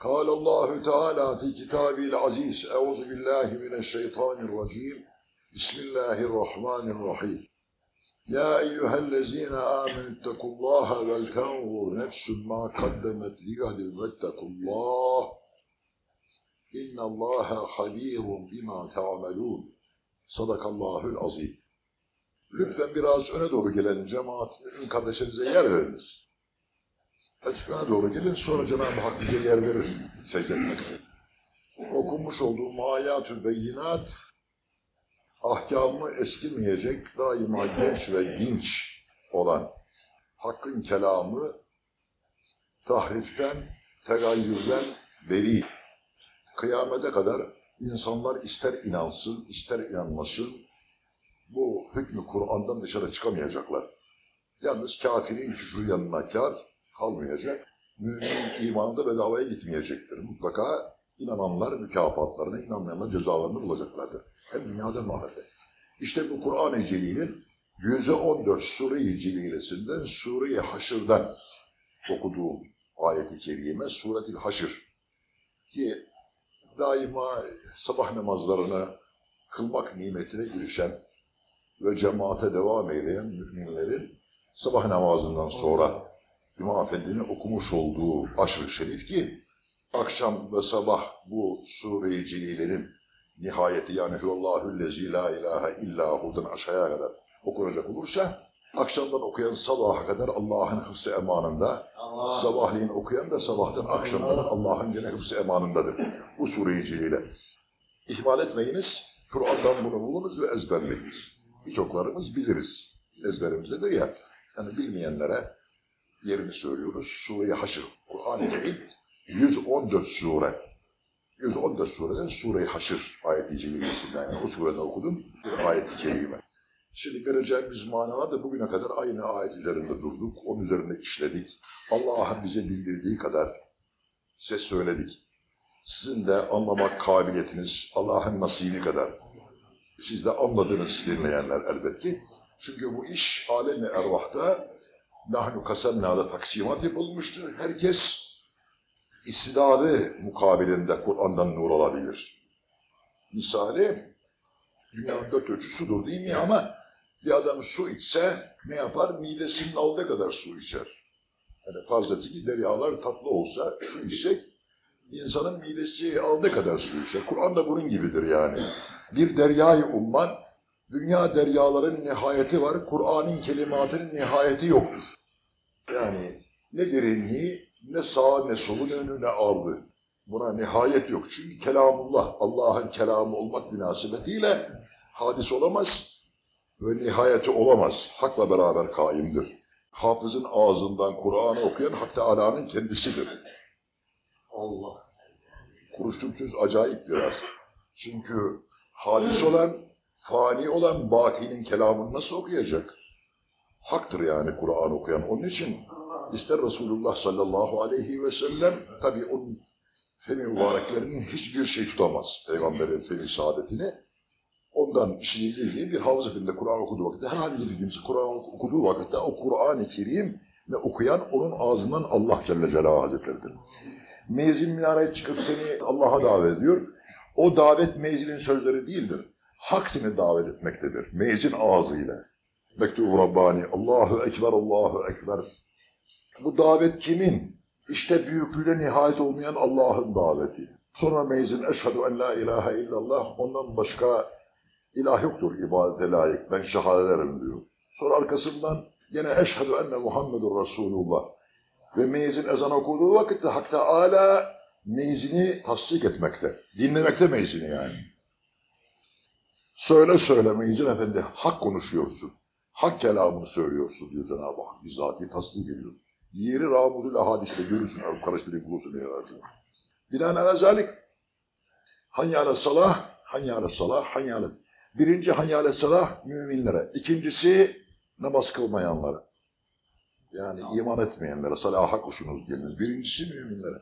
قال الله تعالى في كتابه العزيز أعوذ بالله من الشيطان الرجيم بسم الله الرحمن الرحيم يا أيها الذين آمنوا اتقوا الله ولتنظر نفس ما قدمت لغد واتقوا الله إن الله خبير بما تعملون صدق الله العظيم Lütfen biraz öne doğru gelen cemaat mümin kardeşlerinize yer veriniz. Öne doğru gelin sonra Cenab-ı Hak bize yer verir secde etmek için. Okunmuş olduğum ayatü beyinat ahkamı eskimeyecek, daima genç ve dinç olan Hakk'ın kelamı tahriften, tegayyürden beri. Kıyamete kadar insanlar ister inansın, ister inanmasın, bu hükmü Kur'an'dan dışarı çıkamayacaklar. Yalnız kafirin küfrü yanına kar kalmayacak. Müminin imanı da bedavaya gitmeyecektir. Mutlaka inananlar mükafatlarını, inanmayanlar cezalarını bulacaklardır. Hem dünyada hem ahirette. İşte bu Kur'an-ı Celil'in 114 Sure-i Celilesinden Sure-i Haşr'dan okuduğum ayet-i kerime Suret-i Haşr ki daima sabah namazlarını kılmak nimetine girişen ve cemaate devam eyleyen müminlerin sabah namazından sonra İmam Efendi'nin okumuş olduğu aşırı şerif ki akşam ve sabah bu Sure-i Celile'nin nihayeti yani Hüvallahüllezi la ilahe illa hudan aşağıya kadar okunacak olursa akşamdan okuyan sabaha kadar Allah'ın hıfzı emanında sabahleyin okuyan da sabahtan akşama kadar Allah'ın gene hıfzı emanındadır. Bu Sure-i Celile. İhmal etmeyiniz, Kur'an'dan bunu bulunuz ve ezberleyiniz. Birçoklarımız biliriz. Ezberimizdedir ya. Yani bilmeyenlere yerini söylüyoruz. Sure-i Haşr. Kur'an-ı Kerim 114 sure. 114 sureden Sure-i Haşr ayet-i. Yani o sureden okudum ayet-i kerime. Şimdi vereceğimiz manalar da bugüne kadar aynı ayet üzerinde durduk. Onun üzerinde işledik. Allah'ın bize bildirdiği kadar size söyledik. Sizin de anlamak kabiliyetiniz Allah'ın nasibi kadar. Siz de anladınız dinleyenler elbet ki. Çünkü bu iş alemi ervahta nahnu kasennâda taksimat yapılmıştır. Herkes istidadı mukabilinde Kur'an'dan nur alabilir. Misali dünyanın dört ölçü sudur değil mi ama bir adam su içse ne yapar? Midesinin aldığı kadar su içer. Yani ki deryalar tatlı olsa su içsek insanın midesi aldığı kadar su içer. Kur'an da bunun gibidir yani. Bir deryayı umman, dünya deryaların nihayeti var, Kur'an'ın kelimatının nihayeti yoktur. Yani ne derinliği, ne sağa ne solu, ne önü ne aldı. Buna nihayet yok. Çünkü kelamullah, Allah'ın kelamı olmak münasebetiyle hadis olamaz ve nihayeti olamaz. Hakla beraber kaimdir. Hafızın ağzından Kur'an'ı okuyan Hak Teala'nın kendisidir. Allah. Konuştuğum söz acayip biraz. Çünkü hadis olan, fani olan bakinin kelamını nasıl okuyacak? Haktır yani Kur'an okuyan. Onun için ister Resulullah sallallahu aleyhi ve sellem tabi onun femi mübareklerinin hiçbir şey tutamaz. Peygamberin femi saadetini. Ondan işini bildiği bir havuz efendinde Kur'an okuduğu vakitte herhangi bir kimse Kur'an okuduğu vakitte o Kur'an-ı Kerim ve okuyan onun ağzından Allah Celle Celaluhu Hazretleri'dir. Mezin minareye çıkıp seni Allah'a davet ediyor. O davet mezinin sözleri değildir. Hak seni davet etmektedir. Mezin ağzıyla. Mektubu Rabbani. Allahu Ekber, Allahu Ekber. Bu davet kimin? İşte büyüklüğüne nihayet olmayan Allah'ın daveti. Sonra mezin eşhedü en la ilahe illallah. Ondan başka ilah yoktur ibadete layık. Ben şehadet ederim diyor. Sonra arkasından yine eşhedü enne Muhammedur Resulullah. Ve mezin ezan okuduğu vakitte Hak Teala mezini tasdik etmekte. Dinlemekte mezini yani. Söyle söyle mezin efendi hak konuşuyorsun. Hak kelamını söylüyorsun diyor Cenab-ı Hak. Bizzati tasdik ediyor. Yeri Ramuzul Ahadis'te görürsün. Abi karıştırayım kulusu ne yazıyor. Binaenaleyh zalik. Hanyale salah, hanyale salah, hanyale. Birinci hanyale salah müminlere. İkincisi namaz kılmayanlara. Yani iman etmeyenlere, salaha koşunuz geliniz. Birincisi müminlere,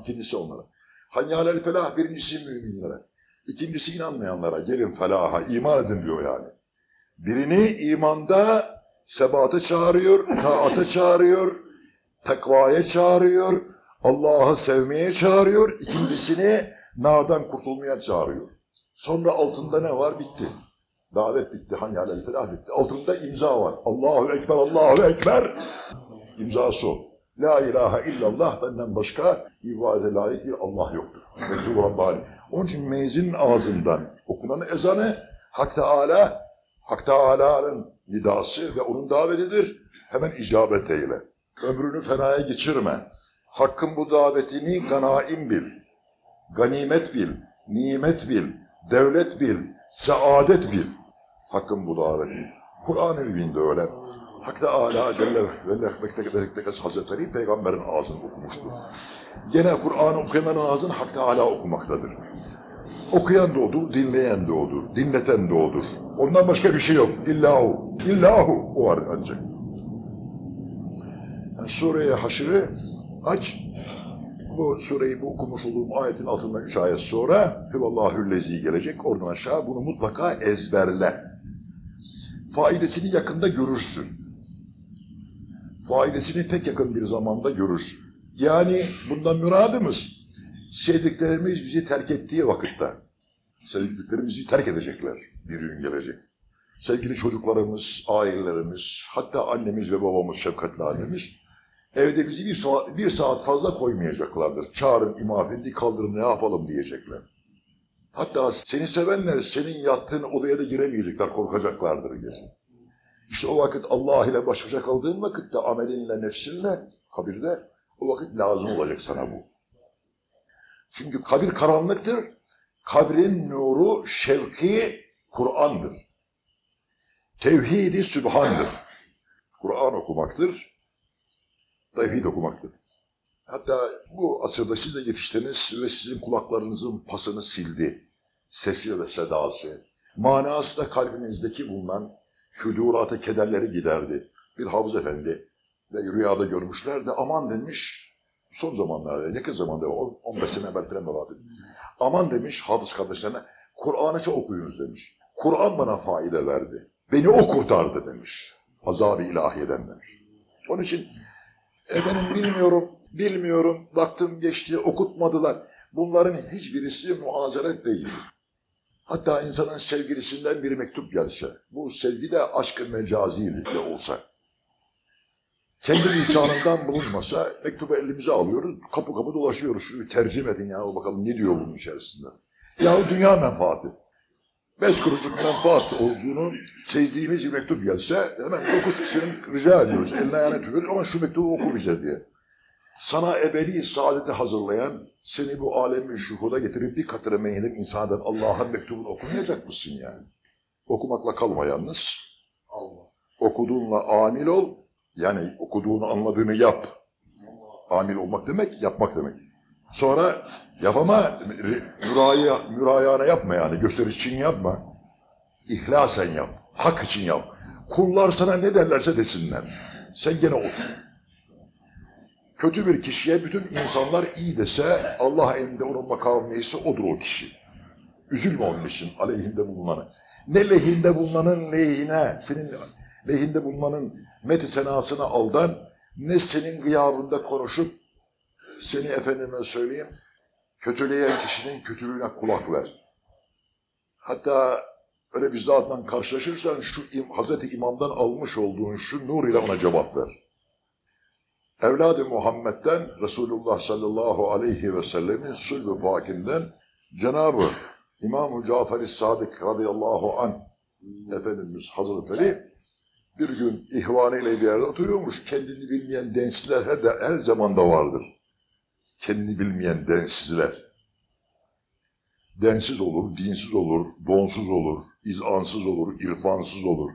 ikincisi onlara. Hanyalel felah birincisi müminlere. İkincisi inanmayanlara, gelin felaha, iman edin diyor yani. Birini imanda sebata çağırıyor, taata çağırıyor, takvaya çağırıyor. Allah'ı sevmeye çağırıyor. İkincisini nardan kurtulmaya çağırıyor. Sonra altında ne var? Bitti. Davet bitti. Hani alel felah bitti. Altında imza var. Allahu Ekber, Allahu Ekber. İmzası o. La ilahe illallah benden başka ibadete layık bir Allah yoktur. Onun için mezinin ağzından okunan ezanı Hak Teala, Hak Teala'nın nidası ve onun davetidir. Hemen icabet eyle. Ömrünü fenaya geçirme. Hakkın bu davetini ganaim bil. Ganimet bil, nimet bil, devlet bil, saadet bil. Hakkın bu davetini. Kur'an-ı Mübin'de öyle. Hak Teala Celle ve Hazretleri peygamberin ağzını okumuştur. Gene Kur'an'ı okuyanların ağzını Hak Teala okumaktadır. Okuyan da odur, dinleyen de odur, dinleten de odur. Ondan başka bir şey yok. İllahu, illahu o var ancak. Yani Sure-i Haşr'ı aç. Bu sureyi bu okumuş olduğum ayetin altından üç ayet sonra Hüvallahüllezi gelecek. Oradan aşağı bunu mutlaka ezberle. Faidesini yakında görürsün. Faidesini pek yakın bir zamanda görürsün. Yani bundan müradımız sevdiklerimiz bizi terk ettiği vakitte sevdiklerimizi terk edecekler. Bir gün gelecek. Sevgili çocuklarımız, ailelerimiz, hatta annemiz ve babamız, şefkatli annemiz evde bizi bir saat, bir saat fazla koymayacaklardır. Çağırın imam efendi kaldırın ne yapalım diyecekler. Hatta seni sevenler senin yattığın odaya da giremeyecekler, korkacaklardır gece. İşte o vakit Allah ile baş başa kaldığın vakitte amelinle, nefsinle, kabirde o vakit lazım olacak sana bu. Çünkü kabir karanlıktır. Kabrin nuru, şevki Kur'an'dır. Tevhidi Sübhan'dır. Kur'an okumaktır. Tevhid okumaktır. Hatta bu asırda siz de yetiştiniz ve sizin kulaklarınızın pasını sildi. Sesi ve sedası. Manası da kalbinizdeki bulunan hüduratı, kederleri giderdi. Bir hafız efendi ve rüyada görmüşler de aman demiş, son zamanlarda, yakın zamanda, 15 sene evvel falan vefat. Aman demiş hafız kardeşlerine, Kur'an'ı çok okuyunuz demiş. Kur'an bana faide verdi. Beni o kurtardı demiş. Azab-ı ilahiyeden demiş. Onun için efendim bilmiyorum, bilmiyorum, baktım geçti, okutmadılar. Bunların hiçbirisi muazeret değil. Hatta insanın sevgilisinden bir mektup gelse, bu sevgi de aşk-ı mecaziyle olsa, kendi lisanından bulunmasa mektubu elimize alıyoruz, kapı kapı dolaşıyoruz. Şunu tercüme edin ya bakalım ne diyor bunun içerisinde. Yahu dünya menfaati. Beş kuruşluk menfaat olduğunu sezdiğimiz bir mektup gelse hemen dokuz kişinin rica ediyoruz. Eline ayağına tükürüyoruz ama şu mektubu oku bize diye. Sana ebedi saadeti hazırlayan, seni bu alemin şuhuda getirip bir katına meyilip insandan Allah'ın mektubunu okumayacak mısın yani? Okumakla kalma yalnız. Allah. Okuduğunla amil ol, yani okuduğunu anladığını yap. Amil olmak demek, yapmak demek. Sonra yapama, müraya, mürayana yapma yani, gösteriş için yapma. İhlasen yap, hak için yap. Kullar sana ne derlerse desinler. Sen gene olsun. Kötü bir kişiye bütün insanlar iyi dese, Allah elinde onun makamı neyse odur o kişi. Üzülme onun için aleyhinde bulunanı. Ne lehinde bulunanın lehine, senin lehinde bulunanın meti senasına aldan, ne senin gıyabında konuşup, seni efendime söyleyeyim, kötüleyen kişinin kötülüğüne kulak ver. Hatta öyle bir zatla karşılaşırsan şu im, Hazreti İmam'dan almış olduğun şu nur ile ona cevap ver. Evladı Muhammed'den Resulullah sallallahu aleyhi ve sellemin sulh-u pakinden Cenab-ı İmam-ı Cafer-i Sadık radıyallahu an Efendimiz Hazreti Ali bir gün ihvanıyla bir yerde oturuyormuş. Kendini bilmeyen densizler her, de, her zamanda vardır. Kendini bilmeyen densizler. Densiz olur, dinsiz olur, donsuz olur, izansız olur, irfansız olur.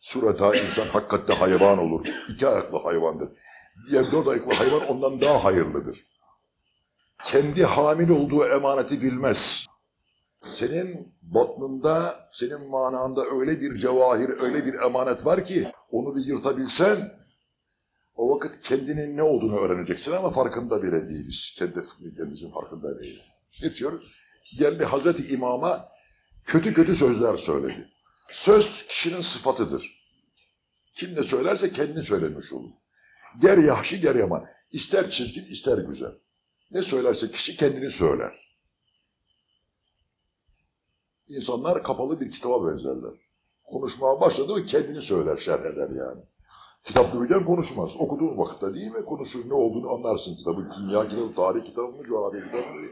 Sureta insan hakikatte hayvan olur. İki ayaklı hayvandır. Diğer dört ayaklı hayvan ondan daha hayırlıdır. Kendi hamil olduğu emaneti bilmez. Senin batnında, senin mananda öyle bir cevahir, öyle bir emanet var ki onu bir yırtabilsen o vakit kendinin ne olduğunu öğreneceksin ama farkında bile değiliz. Kendi kendimizin farkında değiliz. Geçiyoruz. Geldi Hazreti İmam'a kötü kötü sözler söyledi. Söz kişinin sıfatıdır. Kim ne söylerse kendini söylemiş olur. Ger yahşi ger yaman. İster çirkin, ister güzel. Ne söylerse kişi kendini söyler. İnsanlar kapalı bir kitaba benzerler. Konuşmaya başladı mı kendini söyler, şerh eder yani. Kitap dururken konuşmaz. Okuduğun vakitte değil mi? Konuşur ne olduğunu anlarsın kitabı. Kimya kitabı, tarih kitabı mı, coğrafya kitabı mı?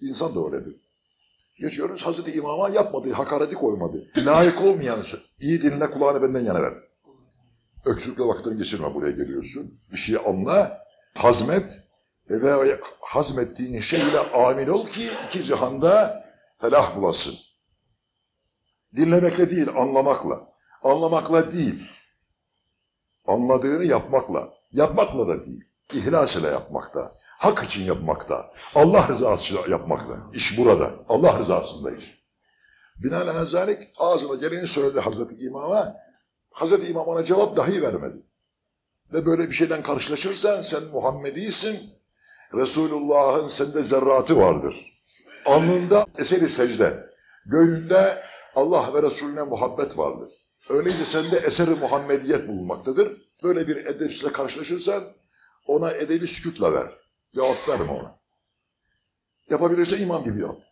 İnsan da öyledir. Geçiyoruz Hazreti İmam'a yapmadığı hakareti koymadı. Layık olmayan iyi dinle kulağını benden yana ver. Öksürükle vakitini geçirme buraya geliyorsun. Bir şeyi anla, hazmet ve hazmettiğin şeyle amil ol ki iki cihanda felah bulasın. Dinlemekle değil, anlamakla. Anlamakla değil. Anladığını yapmakla. Yapmakla da değil. İhlas ile yapmakta. Hak için yapmakta. Allah rızası için yapmakta. İş burada. Allah rızasında iş. Binaenaleyh ağzına geleni söyledi Hazreti İmam'a. Hazreti İmam ona cevap dahi vermedi. Ve böyle bir şeyden karşılaşırsan sen Muhammedisin. Resulullah'ın sende zerratı vardır. Alnında eseri secde. Gönlünde Allah ve Resulüne muhabbet vardır. Öyleyse sende eseri Muhammediyet bulunmaktadır. Böyle bir edepsizle karşılaşırsan ona edebi sükutla ver. Cevap verme ona. Yapabilirse imam gibi yap.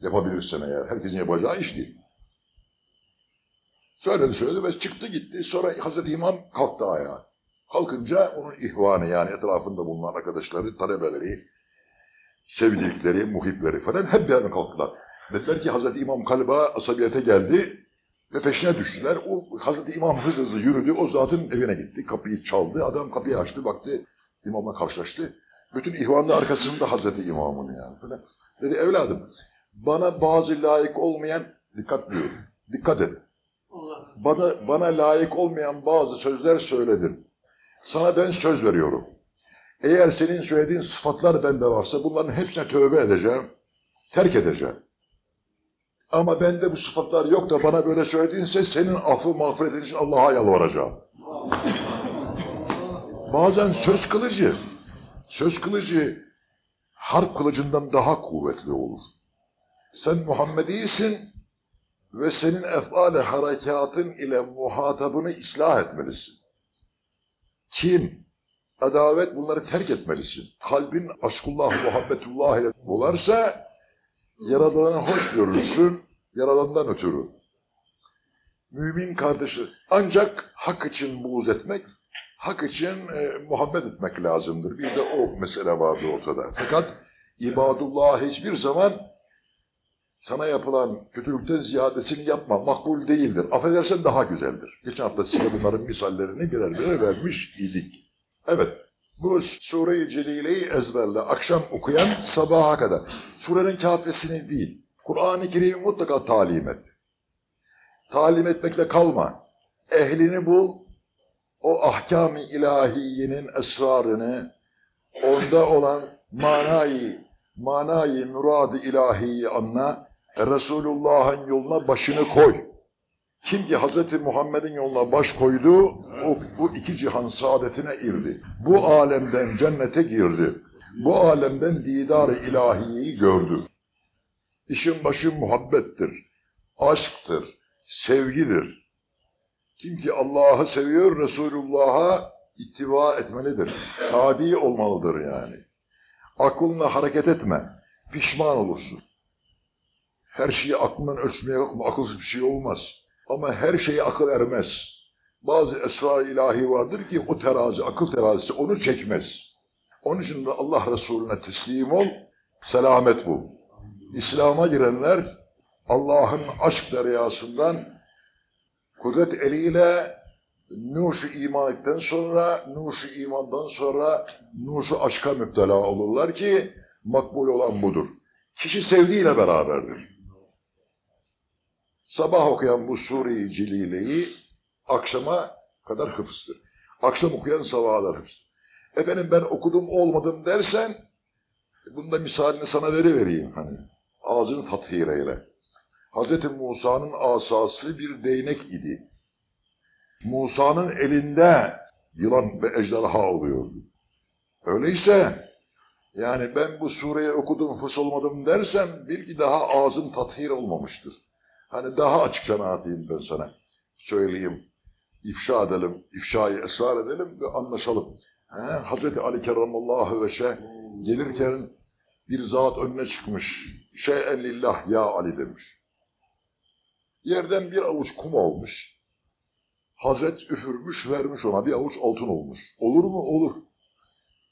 Yapabilirsen eğer. Herkesin yapacağı iş değil. Söyledi söyledi ve çıktı gitti. Sonra Hazreti İmam kalktı ayağa. Kalkınca onun ihvanı yani etrafında bulunan arkadaşları, talebeleri, sevdikleri, muhipleri falan hep yana kalktılar. Dediler ki Hazreti İmam kalba asabiyete geldi ve peşine düştüler. O Hazreti İmam hızlı hızlı yürüdü. O zatın evine gitti. Kapıyı çaldı. Adam kapıyı açtı. Baktı. İmamla karşılaştı. Bütün ihvan da arkasında Hazreti İmam'ın yani. Falan. Dedi evladım bana bazı layık olmayan dikkat diyor. Dikkat et. Bana, bana layık olmayan bazı sözler söyledin. Sana ben söz veriyorum. Eğer senin söylediğin sıfatlar bende varsa bunların hepsine tövbe edeceğim. Terk edeceğim. Ama bende bu sıfatlar yok da bana böyle söylediğinse senin affı mağfiretin için Allah'a yalvaracağım. Bazen söz kılıcı, söz kılıcı harp kılıcından daha kuvvetli olur. Sen Muhammedisin ve senin efale harekatın ile muhatabını ıslah etmelisin. Kim? Adavet bunları terk etmelisin. Kalbin aşkullah, muhabbetullah ile dolarsa Yaradan'ı hoş görürsün, Yaradan'dan ötürü. Mümin kardeşi ancak hak için buğz etmek, hak için e, muhabbet etmek lazımdır. Bir de o mesele vardı ortada. Fakat ibadullah hiçbir zaman sana yapılan kötülükten ziyadesini yapma, makbul değildir. Affedersen daha güzeldir. Geçen hafta size bunların misallerini birer birer vermiş idik. Evet, bu Sure-i Celile'yi ezberle. Akşam okuyan sabaha kadar. Surenin kafesini değil, Kur'an-ı Kerim'i mutlaka talim et. Talim etmekle kalma. Ehlini bul, o ahkam-ı ilahiyenin esrarını, onda olan manayı, manayı murad-ı ilahiyi anla, Resulullah'ın yoluna başını koy. Kim ki Hz. Muhammed'in yoluna baş koydu, o, bu iki cihan saadetine irdi. Bu alemden cennete girdi. Bu alemden didar-ı ilahiyi gördü. İşin başı muhabbettir, aşktır, sevgidir. Kim ki Allah'ı seviyor, Resulullah'a ittiba etmelidir. Tabi olmalıdır yani. Aklınla hareket etme, pişman olursun. Her şeyi aklından ölçmeye kalkma, akılsız bir şey olmaz. Ama her şeye akıl ermez. Bazı esrar ilahi vardır ki o terazi, akıl terazisi onu çekmez. Onun için de Allah Resulüne teslim ol, selamet bul. İslam'a girenler Allah'ın aşk deryasından kudret eliyle nuşu iman ettikten sonra, nuşu imandan sonra nuşu aşka müptela olurlar ki makbul olan budur. Kişi sevdiğiyle beraberdir. Sabah okuyan bu Sure-i Celile'yi akşama kadar hıfızdır. Akşam okuyan sabaha kadar hıfızdır. Efendim ben okudum olmadım dersen bunda misalini sana verivereyim hani. Ağzını tathir eyle. Hz. Musa'nın asası bir değnek idi. Musa'nın elinde yılan ve ejderha oluyordu. Öyleyse yani ben bu sureyi okudum, fıs olmadım dersen bil ki daha ağzın tathir olmamıştır. Hani daha açıkça ne yapayım ben sana? Söyleyeyim, ifşa edelim, ifşayı esrar edelim ve anlaşalım. He, Hazreti Ali kerramallahu veşe gelirken bir zat önüne çıkmış. Şeyen lillah ya Ali demiş. Yerden bir avuç kum almış. Hazret üfürmüş vermiş ona bir avuç altın olmuş. Olur mu? Olur.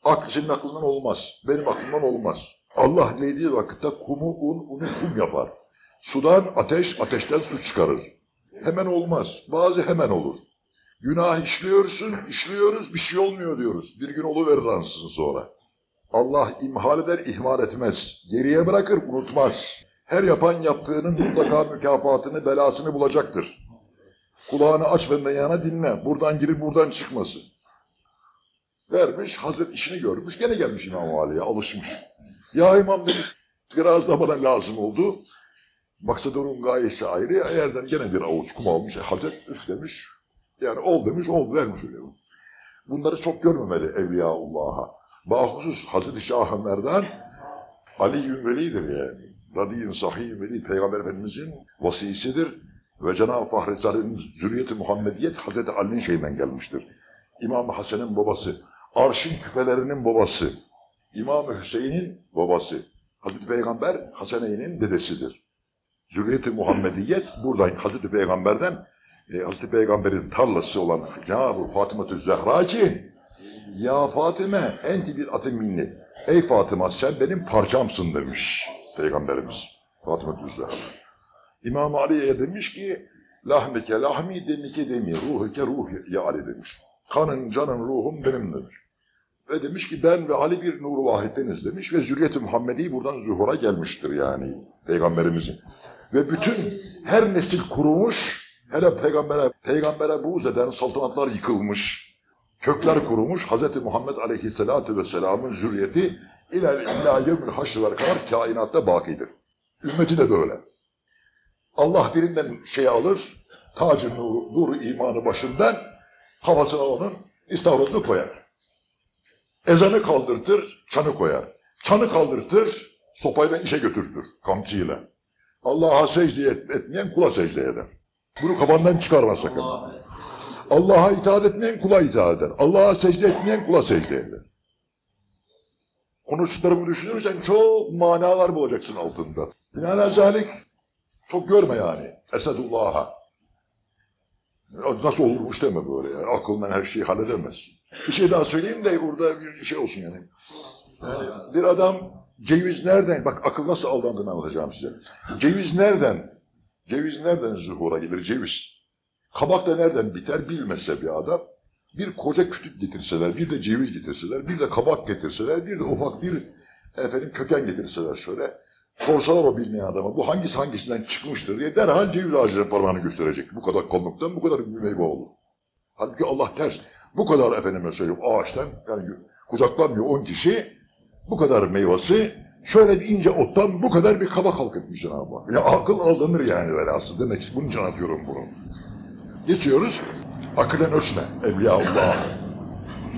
Aklı aklından olmaz. Benim aklımdan olmaz. Allah dilediği vakitte kumu un, unu kum yapar. Sudan ateş, ateşten su çıkarır. Hemen olmaz. Bazı hemen olur. Günah işliyorsun, işliyoruz, bir şey olmuyor diyoruz. Bir gün oluverir ansızın sonra. Allah imhal eder, ihmal etmez. Geriye bırakır, unutmaz. Her yapan yaptığının mutlaka mükafatını, belasını bulacaktır. Kulağını aç benden yana dinle. Buradan girip buradan çıkmasın. Vermiş, Hazret işini görmüş. Gene gelmiş İmam Ali'ye, alışmış. Ya imam demiş, biraz da bana lazım oldu. Maksadının gayesi ayrı. Yerden gene bir avuç kum almış. Hazret üf demiş. Yani ol demiş, ol vermiş öyle. Bunları çok görmemeli Evliyaullah'a. Bahusus Hazreti Şah Ömer'den Ali Veli'dir yani. Radiyun Sahih Veli Peygamber Efendimizin vasisidir. Ve Cenab-ı Fahrettin'in zürriyeti Muhammediyet Hazreti Ali'nin şeyinden gelmiştir. İmam Hasan'ın babası, Arş'ın küpelerinin babası, İmam Hüseyin'in babası, Hazreti Peygamber Hasaneyn'in dedesidir. Zürriyeti Muhammediyet buradan Hazreti Peygamber'den e, Hazreti Peygamber'in tarlası olan Cenab-ı Fatıma-tü Zehra ki Ya Fatime enti bir atı minni. Ey Fatıma sen benim parçamsın demiş Peygamberimiz. Fatıma-tü Zehra. İmam Ali'ye demiş ki lahmike lahmi demike demi ruhuke ruh ya Ali demiş. Kanın canın ruhum benim demiş. Ve demiş ki ben ve Ali bir nuru vahiddeniz demiş ve zürriyet-i Muhammedi buradan zuhura gelmiştir yani peygamberimizin. Ve bütün her nesil kurumuş, hele peygambere, peygambere buğz eden saltanatlar yıkılmış, kökler kurumuş, Hz. Muhammed aleyhissalatu vesselamın zürriyeti ilal illa yevmül haşrılar kadar kainatta bakidir. Ümmeti de böyle. Allah birinden şey alır, tacı nuru, nuru imanı başından, havasına onun istavrodunu koyar. Ezanı kaldırtır, çanı koyar. Çanı kaldırtır, sopayla işe götürtür, kamçıyla. Allah'a secde et- etmeyen kula secde eder. Bunu kafandan çıkarma sakın. Allah'a itaat etmeyen kula itaat eder. Allah'a secde etmeyen kula secde eder. Konuştuklarımı düşünürsen çok manalar bulacaksın altında. Binaenaleyh çok görme yani. Esedullah'a. Nasıl olurmuş deme böyle yani. Aklından her şeyi halledemezsin. Bir şey daha söyleyeyim de burada bir şey olsun yani. Yani bir adam ceviz nereden, bak akıl nasıl aldandığını anlatacağım size. Ceviz nereden, ceviz nereden zuhura gelir ceviz? Kabak da nereden biter bilmese bir adam, bir koca kütük getirseler, bir de ceviz getirseler, bir de kabak getirseler, bir de ufak bir efendim köken getirseler şöyle, sorsalar o bilmeyen adama bu hangisi hangisinden çıkmıştır diye derhal ceviz ağacına parmağını gösterecek. Bu kadar kalınlıktan bu kadar bir meyve olur. Halbuki Allah ters. Bu kadar efendime söyleyeyim ağaçtan yani kucaklanmıyor 10 kişi bu kadar meyvesi şöyle bir ince ottan bu kadar bir kaba kalkıtmış Cenab-ı Hak. Ya akıl aldanır yani velhasıl demek ki bunun için anlatıyorum bunu. Geçiyoruz. Akılen ölçme. Evliyaullah.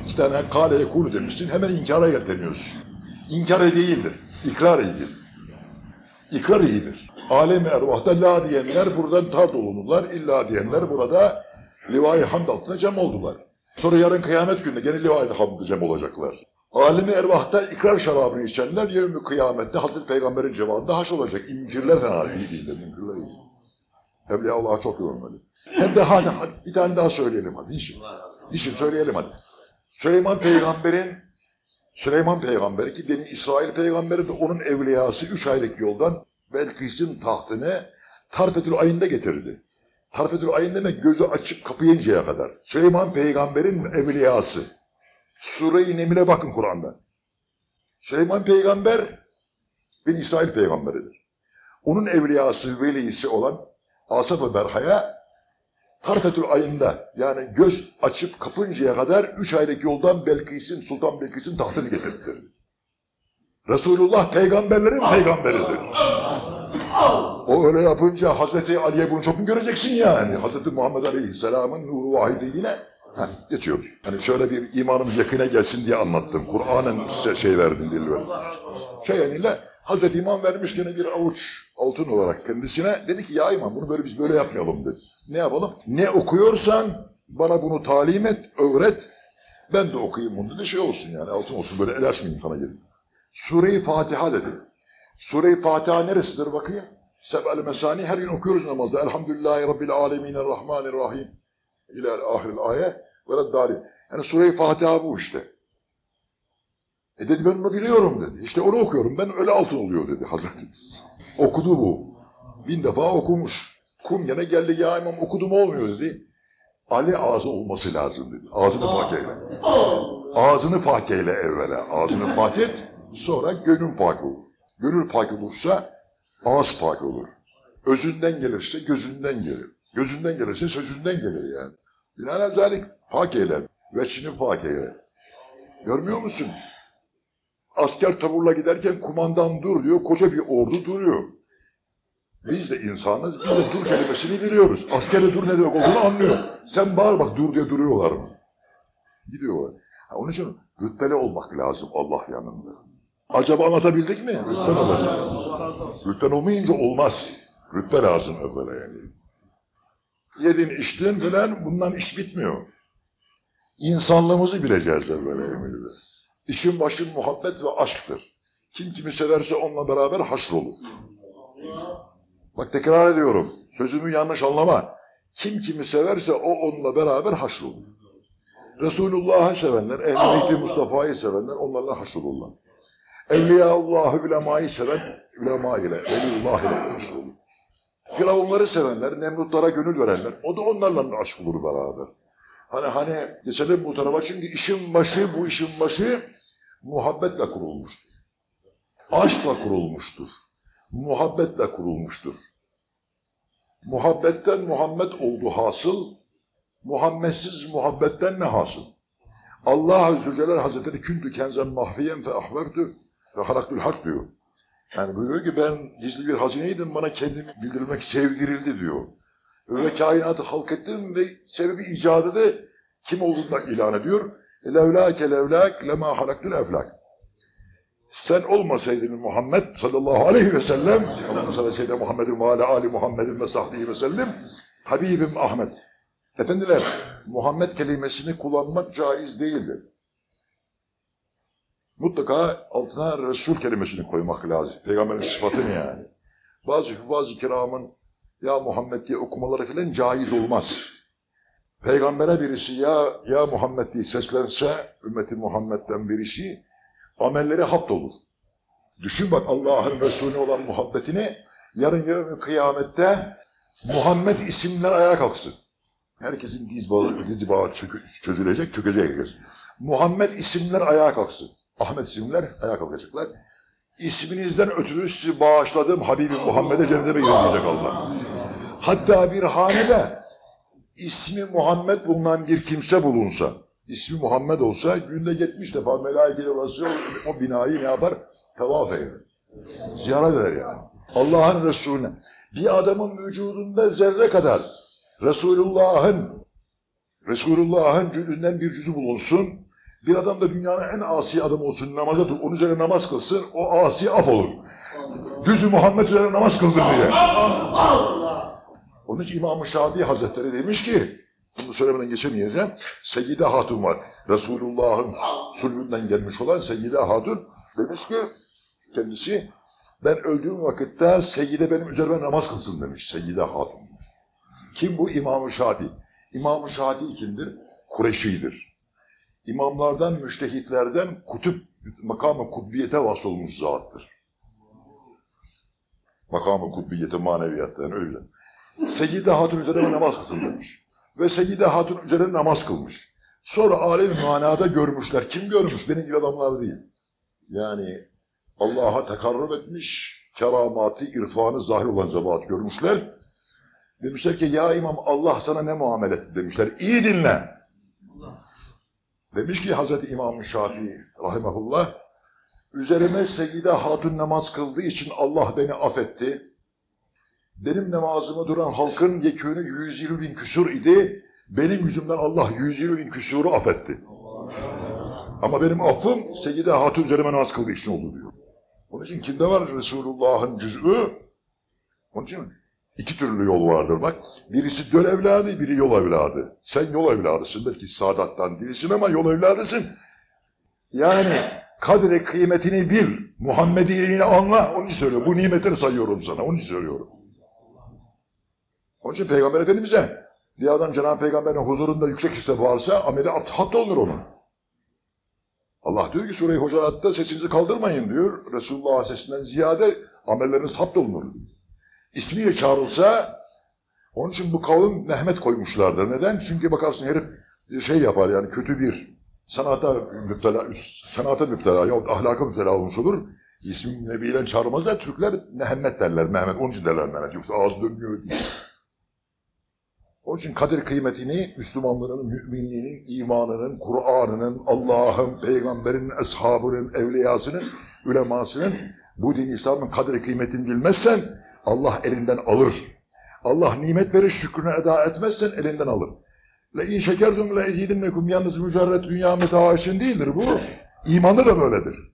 İki tane kale yekulu demişsin hemen inkara yelteniyorsun. İnkar değildir. İkrar iyidir. İkrar iyidir. Alem-i ervahta la diyenler buradan tar dolunurlar. İlla diyenler burada livai hamd altına cem oldular. Sonra yarın kıyamet günü gene livai hamd cem olacaklar. Alemi ervahta ikrar şarabını içenler yevmi kıyamette Hazreti Peygamber'in civarında haş olacak. İnkirler fena iyi değil de münkirler iyi. Evliya Allah'a çok görmeli. Hem de hadi, hadi bir tane daha söyleyelim hadi. Niçin? Niçin söyleyelim hadi. Süleyman Peygamber'in Süleyman Peygamber ki Beni İsrail Peygamberi de onun evliyası üç aylık yoldan Belkıs'ın tahtını Tarfetül ayında getirdi. Tarfetül ayın demek gözü açıp kapayıncaya kadar. Süleyman Peygamber'in evliyası. Sure-i Neml'e bakın Kur'an'da. Süleyman Peygamber bir İsrail peygamberidir. Onun evliyası, velisi olan Asaf-ı Berha'ya Tarfetül ayında yani göz açıp kapıncaya kadar üç aylık yoldan Belkıs'ın, Sultan Belkıs'ın tahtını getirdi. Resulullah peygamberlerin peygamberidir. O öyle yapınca Hazreti Ali'ye bunu çok mu göreceksin yani? Hazreti Muhammed Aleyhisselam'ın nuru vahidliğine Heh, geçiyoruz. Hani şöyle bir imanımız yakına gelsin diye anlattım. Kur'an'ın size şey verdim diye böyle. Şey yani Hazreti İmam vermiş gene bir avuç altın olarak kendisine. Dedi ki ya İmam bunu böyle biz böyle yapmayalım dedi. Ne yapalım? Ne okuyorsan bana bunu talim et, öğret Ben de okuyayım bunu dedi şey olsun yani altın olsun böyle el açmayayım sana gelin. Sure-i Fatiha dedi. Sure-i Fatiha neresidir bakayım? Sebel mesani her gün okuyoruz namazda. Elhamdülillahi Rabbil alemin Rahmanirrahim. İlâ ahiril ayet ve reddâlim. Yani Sure-i Fatiha bu işte. E dedi ben onu biliyorum dedi. İşte onu okuyorum ben öyle altın oluyor dedi Hazreti. Okudu bu. Bin defa okumuş. Kum gene geldi ya imam okudum olmuyor dedi. Ali ağzı olması lazım dedi. Ağzını pak eyle. Ağzını pak eyle evvela. Ağzını pak et sonra gönül pak olur. Gönül pak olursa ağız pak olur. Özünden gelirse gözünden gelir. Gözünden gelirse sözünden gelir yani. Binaenaleyh pak eyle. Veçini pak eyle. Görmüyor musun? Asker taburla giderken kumandan dur diyor. Koca bir ordu duruyor. Biz de insanız. Biz de dur kelimesini biliyoruz. Askere dur ne demek olduğunu anlıyor. Sen bağır bak dur diye duruyorlar mı? Gidiyorlar. Ha, onun için rütbeli olmak lazım Allah yanında. Acaba anlatabildik mi? Rütben olacak. Rütben olmayınca olmaz. Rütbe lazım evvela yani. Yedin içtin falan bundan iş bitmiyor. İnsanlığımızı bileceğiz evvela emirde. İşin başın muhabbet ve aşktır. Kim kimi severse onunla beraber haşrolur. Bak tekrar ediyorum. Sözümü yanlış anlama. Kim kimi severse o onunla beraber haşrolur. Resulullah'ı sevenler, Ehl-i Mustafa'yı sevenler onlarla haşrolurlar. Evliyaullah'ı ulemayı seven ulema ile, veliyullah ile haşrolur. Firavunları sevenler, Nemrutlara gönül verenler, o da onlarla aşk olur beraber. Hani hani geçelim bu tarafa çünkü işin başı, bu işin başı muhabbetle kurulmuştur. Aşkla kurulmuştur. Muhabbetle kurulmuştur. Muhabbetten Muhammed oldu hasıl, Muhammedsiz muhabbetten ne hasıl? Allah Azze ve Hazretleri küntü kenzen mahfiyen fe ahvertü ve halaktul hak diyor. Yani buyuruyor ki ben gizli bir hazineydim bana kendimi bildirilmek sevdirildi diyor. Öyle kainatı halk ettim ve sebebi icadı da kim olduğunu ilan ediyor. Levlâke levlâk lemâ halaktul eflak. Sen olmasaydın Muhammed sallallahu aleyhi ve sellem Allahümme salli seyyidina Muhammedin ve ala ali Muhammedin ve sahbihi ve sellem Habibim Ahmet. Efendiler, Muhammed kelimesini kullanmak caiz değildir. Mutlaka altına Resul kelimesini koymak lazım. Peygamberin sıfatını yani. Bazı hüfaz-ı kiramın ya Muhammed diye okumaları filan caiz olmaz. Peygambere birisi ya ya Muhammed diye seslense ümmeti Muhammed'den birisi amelleri hapt olur. Düşün bak Allah'ın Resulüne olan muhabbetini yarın yarın kıyamette Muhammed isimler ayağa kalksın. Herkesin diz bağı, diz bağı çözülecek, çökecek herkes. Muhammed isimler ayağa kalksın. Ahmet isimler ayağa kalkacaklar. İsminizden ötürü sizi bağışladım Habibim Muhammed'e cennete girin diyecek Allah. Hatta bir hanede ismi Muhammed bulunan bir kimse bulunsa, ismi Muhammed olsa günde 70 defa melaike orası o binayı ne yapar? Tavaf eder. Ziyaret eder yani. Allah'ın Resulüne. Bir adamın vücudunda zerre kadar Resulullah'ın Resulullah'ın cüzünden bir cüzü bulunsun. Bir adam da dünyanın en asi adamı olsun, namaza dur, onun üzerine namaz kılsın, o asi af olur. Cüzü Muhammed üzerine namaz kıldır diye. Onun için İmam-ı Şadi Hazretleri demiş ki, bunu söylemeden geçemeyeceğim, Seyyide Hatun var. Resulullah'ın sulbünden gelmiş olan Seyyide Hatun demiş ki, kendisi, ben öldüğüm vakitte Seyyide benim üzerime namaz kılsın demiş Seyyide Hatun. Kim bu? İmam-ı Şadi. İmam-ı Şadi kimdir? Kureşi'dir. İmamlardan, müştehitlerden kutup, makamı kutbiyete vasılmış zattır. Makamı kutbiyete maneviyattan öyle. Seyyide Hatun üzerine namaz kılsın demiş. Ve Seyyide Hatun üzerine namaz kılmış. Sonra alem manada görmüşler. Kim görmüş? Benim gibi adamlar değil. Yani Allah'a tekarrub etmiş, keramatı, irfanı zahir olan zebat görmüşler. Demişler ki ya imam Allah sana ne muamele etti demişler. İyi dinle. Demiş ki Hazreti İmam Şafii rahimahullah üzerime Seyyide Hatun namaz kıldığı için Allah beni affetti. Benim namazımı duran halkın yekûnü 120 bin küsur idi. Benim yüzümden Allah 120 bin küsuru affetti. Ama benim affım Seyyide Hatun üzerime namaz kıldığı için oldu diyor. Onun için kimde var Resulullah'ın cüz'ü? Onun için İki türlü yol vardır bak. Birisi döl evladı, biri yol evladı. Sen yol evladısın. Belki saadattan değilsin ama yol evladısın. Yani kadri kıymetini bil. Muhammediyeliğini anla. Onu söylüyor. Bu nimetleri sayıyorum sana. Onu söylüyorum. Onun için Peygamber Efendimiz'e bir adam Cenab-ı Peygamber'in huzurunda yüksek hisle varsa ameli abtahat olunur onun. Allah diyor ki Sure-i Hucurat'ta sesinizi kaldırmayın diyor. Resulullah sesinden ziyade amelleriniz hapt olunur. İsmiyle çağrılsa onun için bu kavim Mehmet koymuşlardır. Neden? Çünkü bakarsın herif şey yapar yani kötü bir sanata müptela, sanata müptela yahut ahlaka müptela olmuş olur. İsmi nebiyle çağırmazlar. Türkler Mehmet derler. Mehmet. Onun için derler Mehmet. Yoksa ağzı dönmüyor değil. Onun için kadir kıymetini Müslümanların, müminliğinin, imanının, Kur'an'ının, Allah'ın, peygamberin, eshabının, evliyasının, ulemasının bu din İslam'ın kadir kıymetini bilmezsen Allah elinden alır. Allah nimet verir şükrünü eda etmezsen elinden alır. Le in şekerdum le ezidinnekum yalnız mücerret dünya meta için değildir bu. İmanı da böyledir.